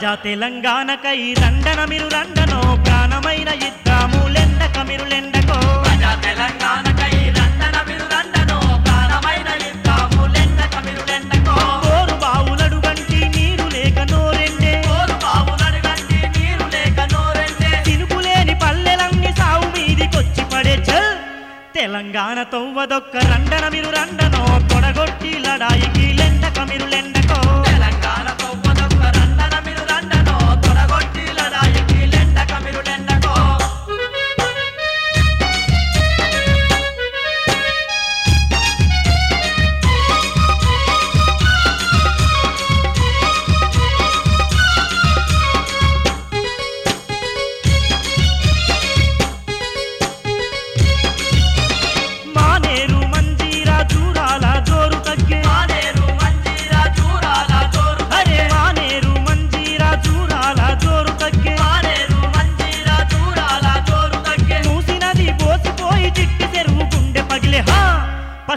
ప్రజా తెలంగాణకై రండన మీరు రండనో ప్రాణమైన ఇద్దాము లెండక మీరు లెండకో. ప్రజా తెలంగాణకై రండన మీరు రండనో ప్రాణమైన యుద్ధాము లెండక మీరు లెండకో. కోరు బావులడు గంటి నీరు లేక నోరెండే. కోరు బావులను గంటి నీరు లేక నోరెండే. తినుకులేని పల్లెలన్నీ సావు మీదికొచ్చి పడే చల్ తెలంగాణ తొవ్వదొక్క రండన మీరు రండనో తొడగొట్టి లడాయికి లెండక మీరు లెండకో.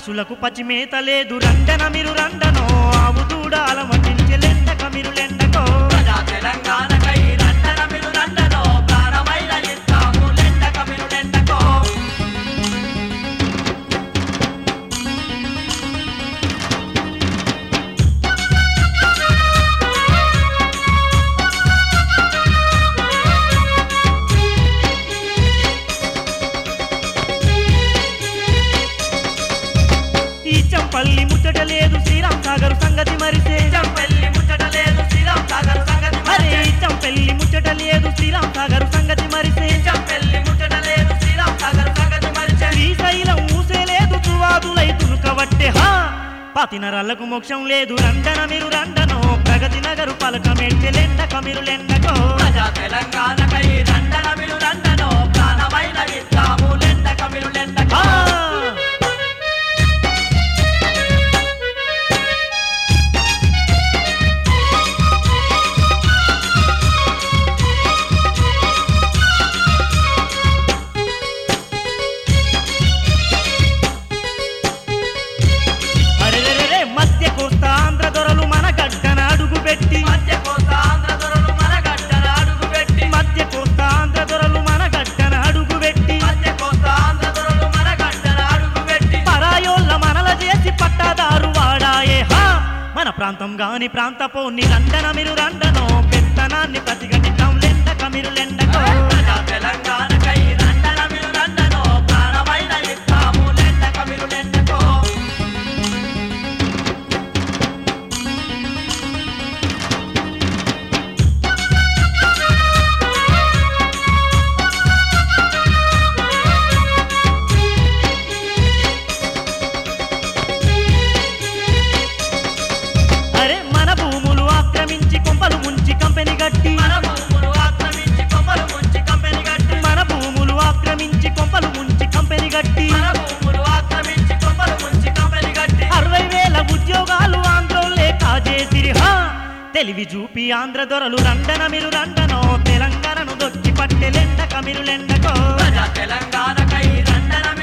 పశులకు పచ్చిమేత లేదు. రండన మీరు రండనో ఆవు దూడాల మటించి లెండక మీరు లెండకో. ఈ చంపల్లి ముచ్చట లేదు శ్రీరామ్ సాగర్ సంగతి మరిసే పెళ్ళి ముచ్చట లేదు శ్రీరామ్ సాగర్ సంగతి. ఈ చంపెల్లి ముచ్చట లేదు శ్రీరామ్ సాగర్ సంగతి మరిసే పెళ్ళి ముచ్చట లేదు శ్రీరామ్ సాగర్ సంగతి మరిచే. శ్రీశైలం లేదు తువాదులైతును కవట్టే హా పాతి నరాలకు మోక్షం లేదు రండన మీరు రండనో ప్రగతి నగరు పలక లెండక మీరు లెండకో ప్రజా తెలంగాణకై రండన మీరు రండనో ప్రాణమైన యుద్ధాము లెండక మీరు మన ప్రాంతం గాని ప్రాంతపోని రండన మీరు రండనో పెత్తనాన్ని ప్రతిఘటితం లెండక మీరు లెండకో. తెలివి చూపి ఆంధ్ర దొరలు రండన మీరు రండనో తెలంగాణను దొచ్చి పట్టెలెండక మీరు లెండకో. ప్రజా తెలంగాణకై రండన మీరు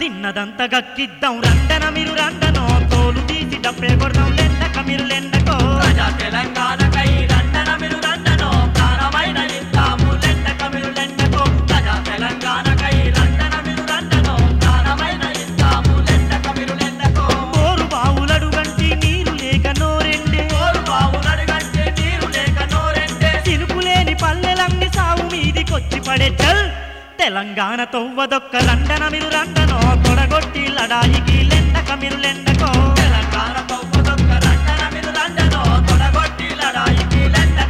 తిన్నదంతా గక్కిద్దాం రండన మీరు రండనో తోలు తీసి డబ్బే కొడదాం. లెండక మీరు లెండకో. తెలంగాణ తెలంగాణ తొవ్వదొక్క లండన మీరు రండనో? కొడగొట్టి లడాయికి లెండక మీరు లెండకో? తెలంగాణ తొవ్వదొక్క లండన మీరు రండనో? కొడగొట్టి లడాయికి లెండక